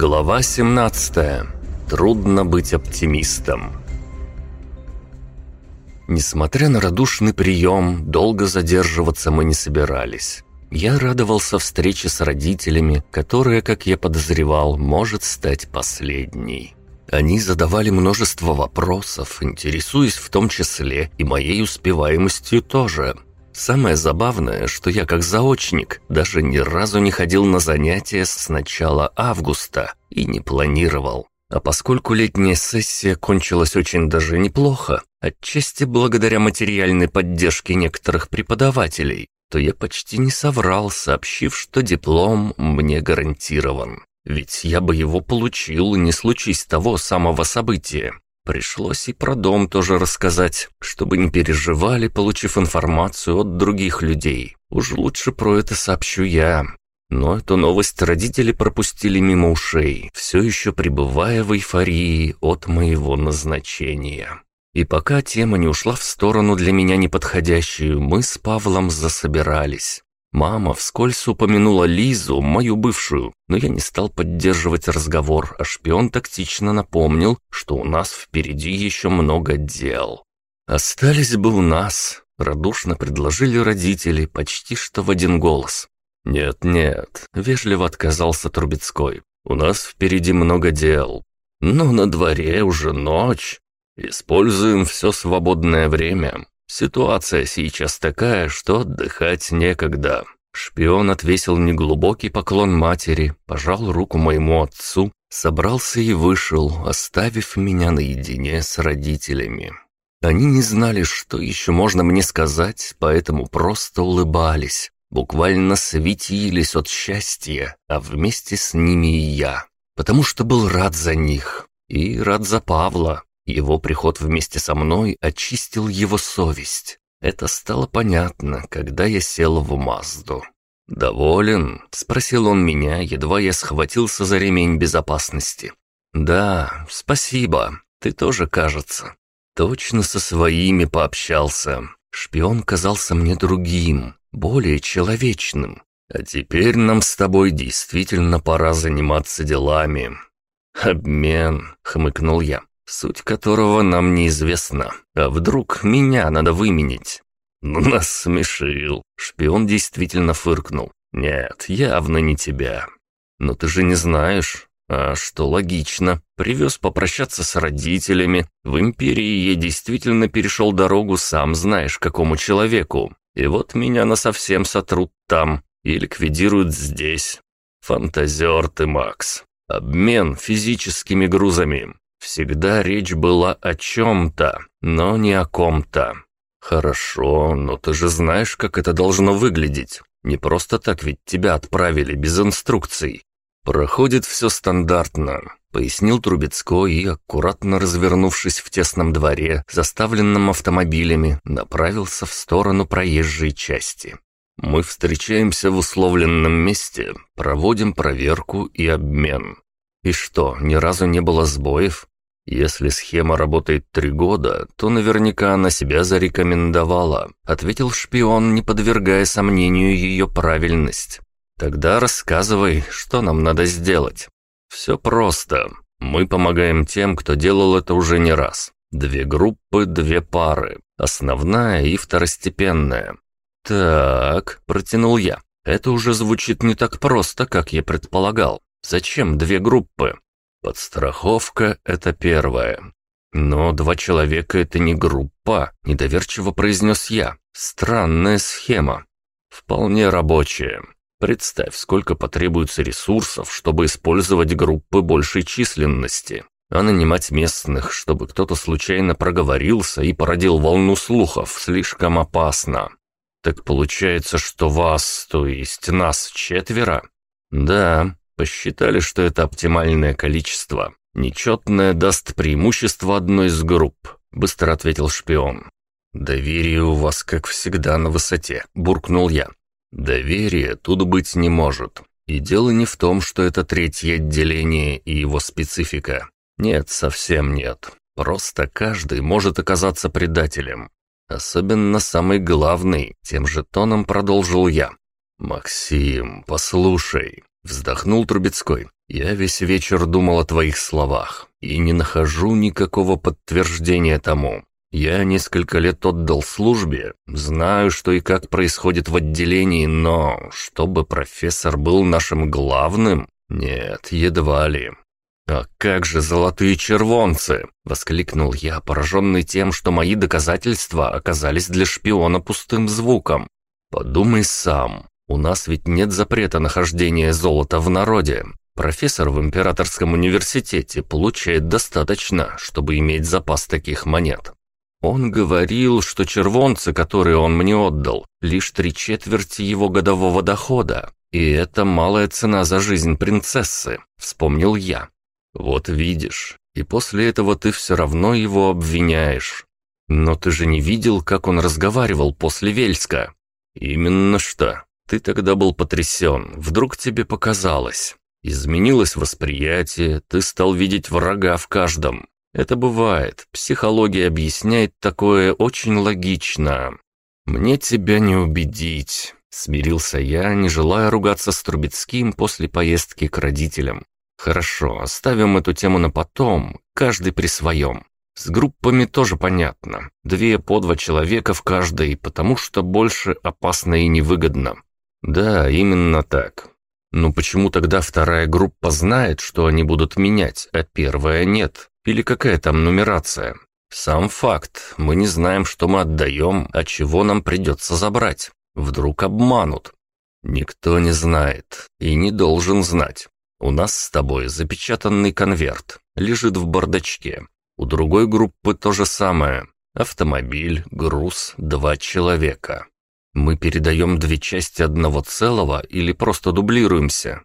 Глава 17. Трудно быть оптимистом. Несмотря на радушный прием, долго задерживаться мы не собирались. Я радовался встрече с родителями, которая, как я подозревал, может стать последней. Они задавали множество вопросов, интересуясь в том числе и моей успеваемостью тоже – Самое забавное, что я как заочник даже ни разу не ходил на занятия с начала августа и не планировал. А поскольку летняя сессия кончилась очень даже неплохо, отчасти благодаря материальной поддержке некоторых преподавателей, то я почти не соврал, сообщив, что диплом мне гарантирован. Ведь я бы его получил, не случись того самого события. Пришлось и про дом тоже рассказать, чтобы не переживали, получив информацию от других людей. Уж лучше про это сообщу я. Но эту новость родители пропустили мимо ушей, все еще пребывая в эйфории от моего назначения. И пока тема не ушла в сторону для меня неподходящую, мы с Павлом засобирались. Мама вскользь упомянула Лизу, мою бывшую, но я не стал поддерживать разговор, а шпион тактично напомнил, что у нас впереди еще много дел. «Остались бы у нас», — радушно предложили родители почти что в один голос. «Нет-нет», — вежливо отказался Трубецкой. «У нас впереди много дел. Но на дворе уже ночь. Используем все свободное время. Ситуация сейчас такая, что отдыхать некогда. Шпион отвесил неглубокий поклон матери, пожал руку моему отцу, собрался и вышел, оставив меня наедине с родителями. Они не знали, что еще можно мне сказать, поэтому просто улыбались, буквально светились от счастья, а вместе с ними и я, потому что был рад за них и рад за Павла, его приход вместе со мной очистил его совесть. Это стало понятно, когда я сел в Мазду. «Доволен?» — спросил он меня, едва я схватился за ремень безопасности. «Да, спасибо. Ты тоже, кажется. Точно со своими пообщался. Шпион казался мне другим, более человечным. А теперь нам с тобой действительно пора заниматься делами». «Обмен», — хмыкнул я суть которого нам неизвестна. А вдруг меня надо выменить? Ну, нас смешил. Шпион действительно фыркнул. Нет, явно не тебя. Но ты же не знаешь. А что логично. Привез попрощаться с родителями. В Империи я действительно перешел дорогу сам знаешь какому человеку. И вот меня насовсем сотрут там и ликвидируют здесь. Фантазер ты, Макс. Обмен физическими грузами. Всегда речь была о чем-то, но не о ком-то. Хорошо, но ты же знаешь, как это должно выглядеть. Не просто так ведь тебя отправили без инструкций. Проходит все стандартно, пояснил Трубецкой и, аккуратно развернувшись в тесном дворе, заставленном автомобилями, направился в сторону проезжей части. Мы встречаемся в условленном месте, проводим проверку и обмен. И что, ни разу не было сбоев? Если схема работает три года, то наверняка она себя зарекомендовала, ответил шпион, не подвергая сомнению ее правильность. Тогда рассказывай, что нам надо сделать. Все просто. Мы помогаем тем, кто делал это уже не раз. Две группы, две пары. Основная и второстепенная. Так, протянул я. Это уже звучит не так просто, как я предполагал. Зачем две группы? Подстраховка — это первое. Но два человека — это не группа, недоверчиво произнес я. Странная схема. Вполне рабочая. Представь, сколько потребуется ресурсов, чтобы использовать группы большей численности, а нанимать местных, чтобы кто-то случайно проговорился и породил волну слухов, слишком опасно. Так получается, что вас, то есть нас, четверо? Да, Посчитали, что это оптимальное количество. Нечетное даст преимущество одной из групп», — быстро ответил шпион. «Доверие у вас, как всегда, на высоте», — буркнул я. «Доверия тут быть не может. И дело не в том, что это третье отделение и его специфика. Нет, совсем нет. Просто каждый может оказаться предателем. Особенно самый главный, тем же тоном продолжил я. «Максим, послушай, Вздохнул Трубецкой. Я весь вечер думал о твоих словах и не нахожу никакого подтверждения тому. Я несколько лет отдал службе, знаю, что и как происходит в отделении, но чтобы профессор был нашим главным, нет, едва ли. «А как же золотые червонцы!» — воскликнул я, пораженный тем, что мои доказательства оказались для шпиона пустым звуком. «Подумай сам, у нас ведь нет запрета нахождения золота в народе. Профессор в Императорском университете получает достаточно, чтобы иметь запас таких монет. Он говорил, что червонцы, которые он мне отдал, лишь три четверти его годового дохода. И это малая цена за жизнь принцессы, вспомнил я. Вот видишь, и после этого ты все равно его обвиняешь. Но ты же не видел, как он разговаривал после Вельска. Именно что. Ты тогда был потрясен, вдруг тебе показалось. Изменилось восприятие, ты стал видеть врага в каждом. Это бывает, психология объясняет такое очень логично. Мне тебя не убедить. Смирился я, не желая ругаться с Трубецким после поездки к родителям. Хорошо, оставим эту тему на потом, каждый при своем. С группами тоже понятно. Две по два человека в каждой, потому что больше опасно и невыгодно. Да, именно так. Но почему тогда вторая группа знает, что они будут менять, а первая нет? Или какая там нумерация? Сам факт, мы не знаем, что мы отдаем, а чего нам придется забрать. Вдруг обманут. Никто не знает и не должен знать. У нас с тобой запечатанный конверт, лежит в бардачке. У другой группы то же самое. Автомобиль, груз, два человека. Мы передаем две части одного целого или просто дублируемся?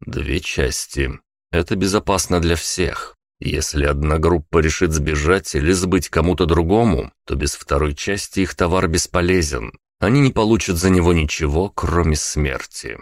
Две части. Это безопасно для всех. Если одна группа решит сбежать или сбыть кому-то другому, то без второй части их товар бесполезен. Они не получат за него ничего, кроме смерти.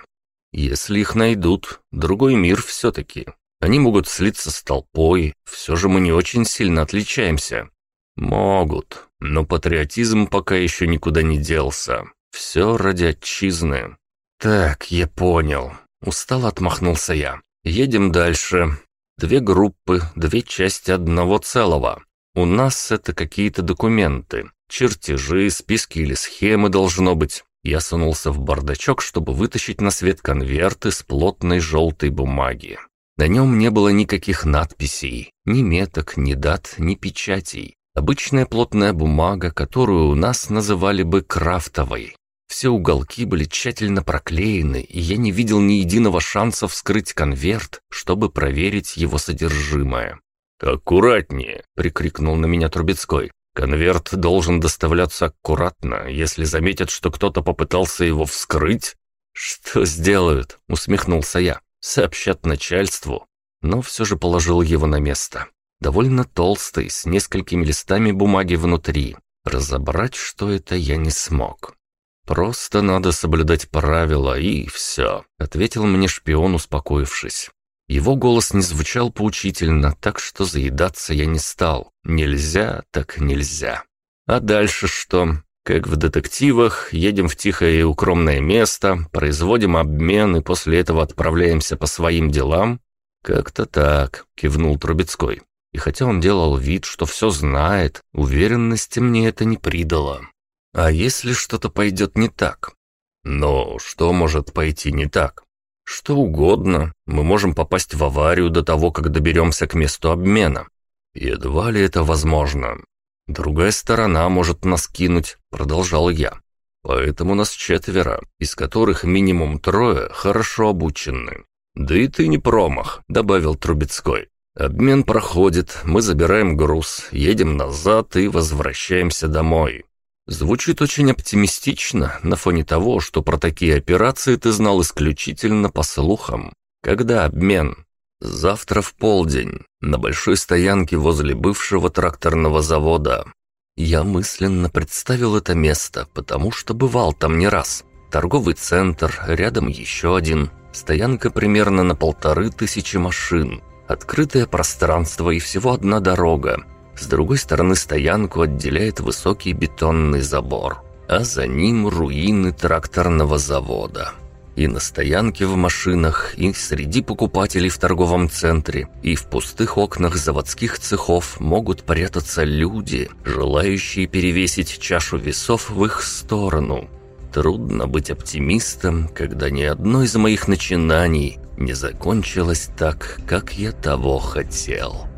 Если их найдут, другой мир все-таки. Они могут слиться с толпой, все же мы не очень сильно отличаемся. Могут, но патриотизм пока еще никуда не делся. Все ради отчизны. Так, я понял. Устало отмахнулся я. Едем дальше. Две группы, две части одного целого. У нас это какие-то документы. Чертежи, списки или схемы должно быть. Я сунулся в бардачок, чтобы вытащить на свет конверт из плотной желтой бумаги. На нем не было никаких надписей, ни меток, ни дат, ни печатей. Обычная плотная бумага, которую у нас называли бы крафтовой. Все уголки были тщательно проклеены, и я не видел ни единого шанса вскрыть конверт, чтобы проверить его содержимое. «Аккуратнее!» — прикрикнул на меня Трубецкой. Конверт должен доставляться аккуратно. Если заметят, что кто-то попытался его вскрыть... «Что сделают?» — усмехнулся я. «Сообщат начальству». Но все же положил его на место. Довольно толстый, с несколькими листами бумаги внутри. Разобрать, что это, я не смог. «Просто надо соблюдать правила, и все», — ответил мне шпион, успокоившись. Его голос не звучал поучительно, так что заедаться я не стал. Нельзя, так нельзя. А дальше что? Как в детективах, едем в тихое и укромное место, производим обмен и после этого отправляемся по своим делам? Как-то так, кивнул Трубецкой. И хотя он делал вид, что все знает, уверенности мне это не придало. А если что-то пойдет не так? Но что может пойти не так? Что угодно. Мы можем попасть в аварию до того, как доберемся к месту обмена. Едва ли это возможно. Другая сторона может нас кинуть, продолжал я. Поэтому нас четверо, из которых минимум трое хорошо обучены. Да и ты не промах, добавил Трубецкой. Обмен проходит, мы забираем груз, едем назад и возвращаемся домой. Звучит очень оптимистично на фоне того, что про такие операции ты знал исключительно по слухам. Когда обмен? Завтра в полдень, на большой стоянке возле бывшего тракторного завода. Я мысленно представил это место, потому что бывал там не раз. Торговый центр, рядом еще один. Стоянка примерно на полторы тысячи машин. Открытое пространство и всего одна дорога. С другой стороны стоянку отделяет высокий бетонный забор, а за ним руины тракторного завода. И на стоянке в машинах, и среди покупателей в торговом центре, и в пустых окнах заводских цехов могут прятаться люди, желающие перевесить чашу весов в их сторону. Трудно быть оптимистом, когда ни одно из моих начинаний не закончилось так, как я того хотел.